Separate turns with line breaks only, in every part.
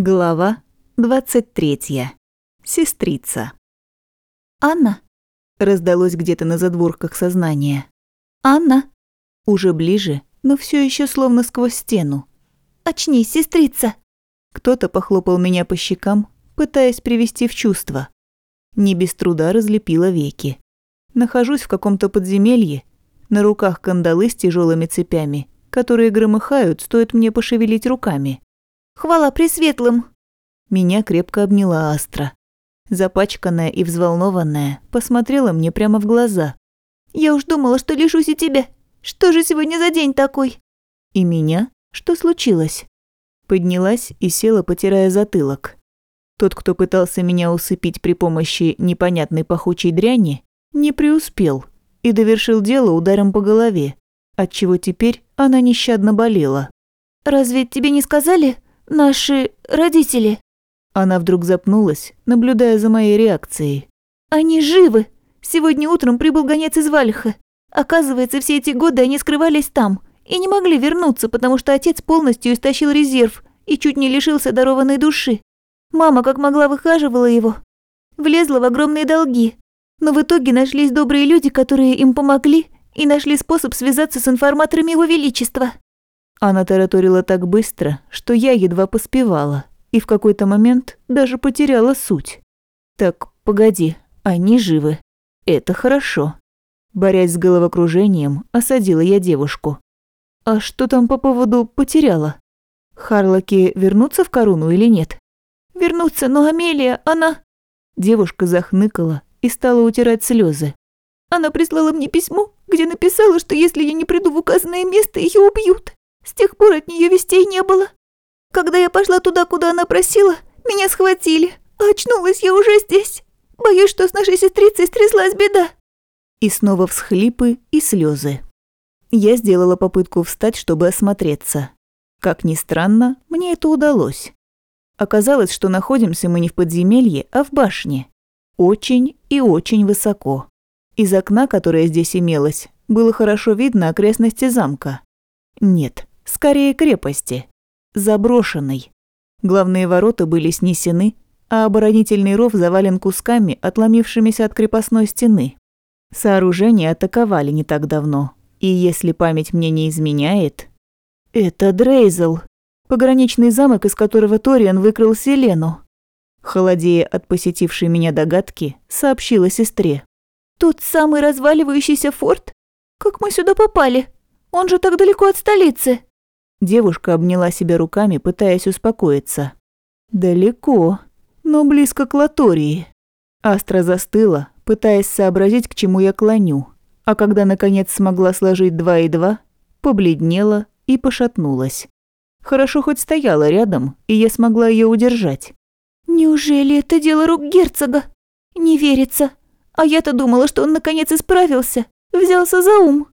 Глава 23. Сестрица.
«Анна?»
– раздалось где-то на задворках сознания.
«Анна?»
Уже ближе, но все еще словно сквозь стену.
«Очнись, сестрица!»
Кто-то похлопал меня по щекам, пытаясь привести в чувство. Не без труда разлепила веки. Нахожусь в каком-то подземелье, на руках кандалы с тяжелыми цепями, которые громыхают, стоит мне пошевелить руками.
Хвала Пресветлым!»
Меня крепко обняла Астра. Запачканная и взволнованная, посмотрела мне прямо в глаза.
«Я уж думала, что лишусь и тебя. Что же сегодня за день такой?»
«И меня? Что случилось?» Поднялась и села, потирая затылок. Тот, кто пытался меня усыпить при помощи непонятной пахучей дряни, не преуспел и довершил дело ударом по голове, отчего теперь она нещадно болела.
«Разве тебе не сказали?» Наши родители...»
Она вдруг запнулась, наблюдая за моей реакцией.
«Они живы! Сегодня утром прибыл гонец из Вальха. Оказывается, все эти годы они скрывались там и не могли вернуться, потому что отец полностью истощил резерв и чуть не лишился дарованной души. Мама как могла выхаживала его. Влезла в огромные долги. Но в итоге нашлись добрые люди, которые им помогли и нашли способ связаться с информаторами его величества.
Она тараторила так быстро, что я едва поспевала, и в какой-то момент даже потеряла суть. Так, погоди, они живы. Это хорошо. Борясь с головокружением, осадила я девушку. А что там по поводу «потеряла»? Харлоки вернутся в корону или нет?
Вернутся, но Амелия, она...
Девушка захныкала и стала утирать слезы.
Она прислала мне письмо, где написала, что если я не приду в указанное место, ее убьют. С тех пор от нее вестей не было. Когда я пошла туда, куда она просила, меня схватили. А очнулась я уже здесь. Боюсь, что с нашей сестрицей стряслась беда.
И снова всхлипы и слезы. Я сделала попытку встать, чтобы осмотреться. Как ни странно, мне это удалось. Оказалось, что находимся мы не в подземелье, а в башне. Очень и очень высоко. Из окна, которое здесь имелось, было хорошо видно окрестности замка. Нет, скорее крепости, заброшенной. Главные ворота были снесены, а оборонительный ров завален кусками, отломившимися от крепостной стены. Сооружение атаковали не так давно, и если память мне не изменяет... Это Дрейзел, пограничный замок, из которого Ториан выкрал Селену. Холодея от посетившей меня догадки, сообщила сестре.
«Тот самый разваливающийся форт? Как мы сюда попали? Он же так далеко от столицы!»
Девушка обняла себя руками, пытаясь успокоиться. «Далеко, но близко к Латории». Астра застыла, пытаясь сообразить, к чему я клоню, а когда наконец смогла сложить два и два, побледнела и пошатнулась. Хорошо хоть стояла рядом, и я смогла ее удержать.
«Неужели это дело рук герцога? Не верится. А я-то думала, что он наконец исправился, взялся за ум.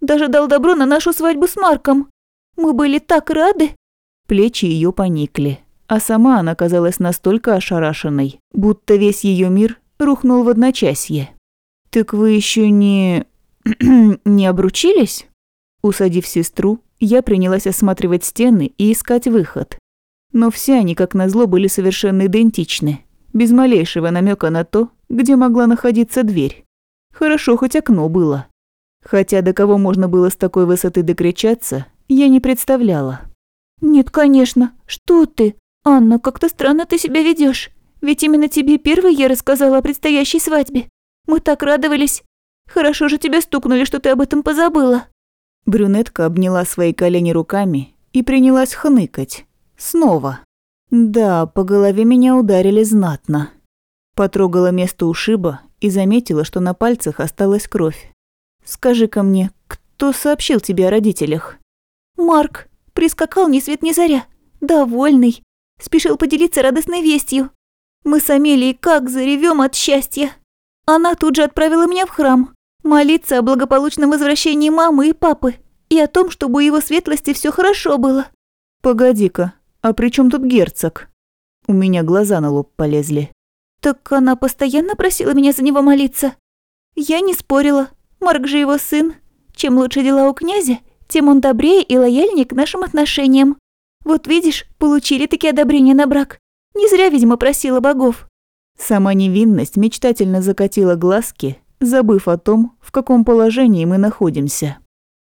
Даже дал добро на нашу свадьбу с Марком. Мы были так рады!»
Плечи ее поникли, а сама она казалась настолько ошарашенной, будто весь ее мир рухнул в одночасье. «Так вы еще не... не обручились?» Усадив сестру, я принялась осматривать стены и искать выход. Но все они, как назло, были совершенно идентичны, без малейшего намека на то, где могла находиться дверь. Хорошо, хоть окно было. Хотя до кого можно было с такой высоты докричаться, я не представляла.
«Нет, конечно. Что ты? Анна, как-то странно ты себя ведешь. Ведь именно тебе первой я рассказала о предстоящей свадьбе. Мы так радовались. Хорошо же тебя стукнули, что ты об этом позабыла».
Брюнетка обняла свои колени руками и принялась хныкать. Снова. Да, по голове меня ударили знатно. Потрогала место ушиба и заметила, что на пальцах осталась кровь. «Скажи-ка мне, кто сообщил тебе о родителях?»
Марк прискакал ни свет ни заря, довольный, спешил поделиться радостной вестью. Мы с Амелией как заревем от счастья. Она тут же отправила меня в храм, молиться о благополучном возвращении мамы и папы и о том, чтобы у его светлости все хорошо было.
Погоди-ка, а при чем тут герцог? У меня глаза на лоб полезли.
Так она постоянно просила меня за него молиться. Я не спорила. Марк же его сын. Чем лучше дела у князя, тем он добрее и лояльнее к нашим отношениям. Вот видишь, получили такие одобрения на брак. Не зря, видимо, просила богов».
Сама невинность мечтательно закатила глазки, забыв о том, в каком положении мы находимся.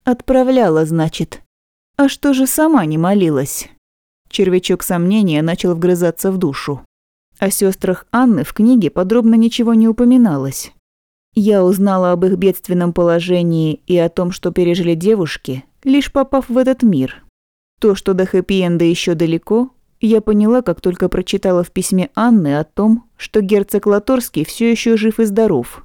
Отправляла, значит. А что же сама не молилась? Червячок сомнения начал вгрызаться в душу. О сестрах Анны в книге подробно ничего не упоминалось. Я узнала об их бедственном положении и о том, что пережили девушки, лишь попав в этот мир. То, что до хэппи-энда еще далеко, я поняла, как только прочитала в письме Анны о том, что герцог Латорский все еще жив и здоров.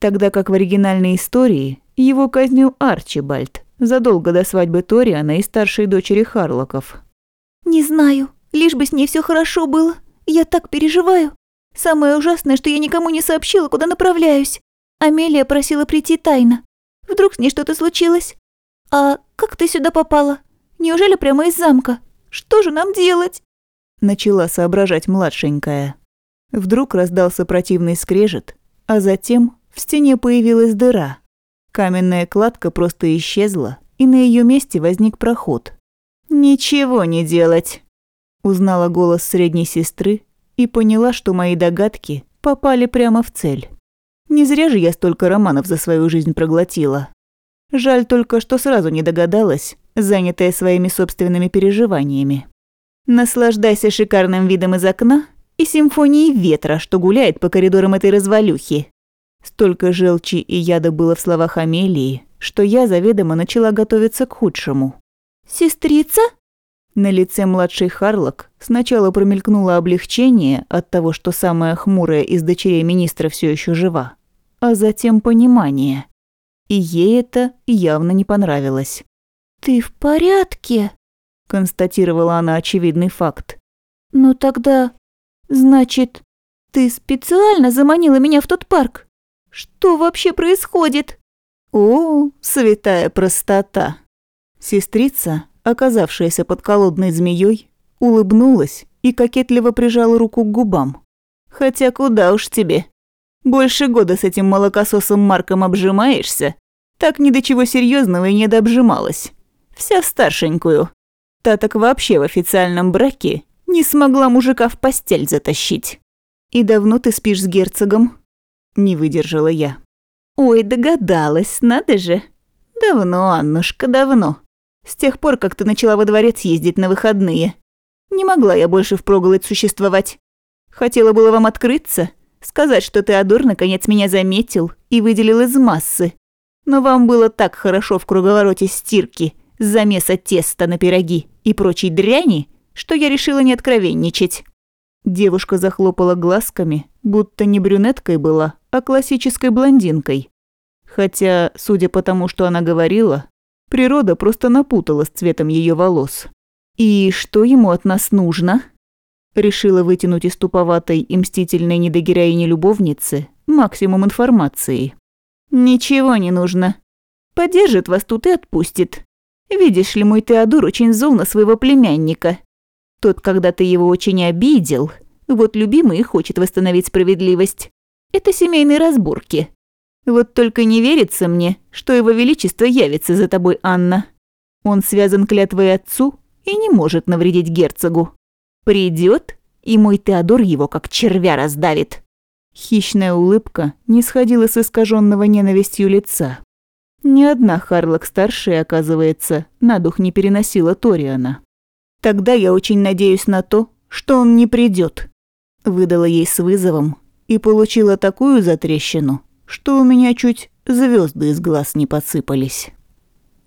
Тогда как в оригинальной истории его казнил Арчибальд задолго до свадьбы Ториана и старшей дочери Харлоков.
«Не знаю, лишь бы с ней все хорошо было. Я так переживаю. Самое ужасное, что я никому не сообщила, куда направляюсь. Амелия просила прийти тайно. Вдруг с ней что-то случилось? А как ты сюда попала? Неужели прямо из замка? Что же нам делать?»
Начала соображать младшенькая. Вдруг раздался противный скрежет, а затем в стене появилась дыра. Каменная кладка просто исчезла, и на ее месте возник проход. «Ничего не делать!» Узнала голос средней сестры и поняла, что мои догадки попали прямо в цель. Не зря же я столько романов за свою жизнь проглотила. Жаль только, что сразу не догадалась, занятая своими собственными переживаниями. Наслаждайся шикарным видом из окна и симфонией ветра, что гуляет по коридорам этой развалюхи. Столько желчи и яда было в словах Амелии, что я заведомо начала готовиться к худшему.
«Сестрица?»
На лице младшей Харлок сначала промелькнуло облегчение от того, что самая хмурая из дочерей министра все еще жива, а затем понимание. И ей это явно не понравилось.
«Ты в порядке?»
– констатировала она очевидный факт.
«Ну тогда, значит, ты специально заманила меня в тот парк? Что вообще происходит?»
«О, святая простота!» Сестрица, оказавшаяся под колодной змеей, улыбнулась и кокетливо прижала руку к губам. «Хотя куда уж тебе? Больше года с этим молокососом Марком обжимаешься, так ни до чего серьезного и не дообжималась. Вся в старшенькую. Та так вообще в официальном браке не смогла мужика в постель затащить. И давно ты спишь с герцогом? Не выдержала я. Ой, догадалась, надо же. Давно, Аннушка, давно. С тех пор, как ты начала во дворец ездить на выходные. Не могла я больше впроголодь существовать. Хотела было вам открыться, сказать, что Теодор наконец меня заметил и выделил из массы. Но вам было так хорошо в круговороте стирки, замеса теста на пироги и прочей дряни, что я решила не откровенничать. Девушка захлопала глазками, будто не брюнеткой была, а классической блондинкой. Хотя, судя по тому, что она говорила, природа просто напутала с цветом ее волос. «И что ему от нас нужно?» Решила вытянуть из туповатой и мстительной недогероини любовницы максимум информации. «Ничего не нужно. Поддержит вас тут и отпустит. Видишь ли, мой Теодор очень зол на своего племянника. Тот когда-то его очень обидел. Вот любимый хочет восстановить справедливость. Это семейные разборки. Вот только не верится мне, что его величество явится за тобой, Анна. Он связан клятвой отцу и не может навредить герцогу. Придет, и мой Теодор его как червя раздавит. Хищная улыбка не сходила с искаженного ненавистью лица. Ни одна Харлок-старшая, оказывается, на дух не переносила Ториана. «Тогда я очень надеюсь на то, что он не придет, выдала ей с вызовом и получила такую затрещину, что у меня чуть звезды из глаз не посыпались.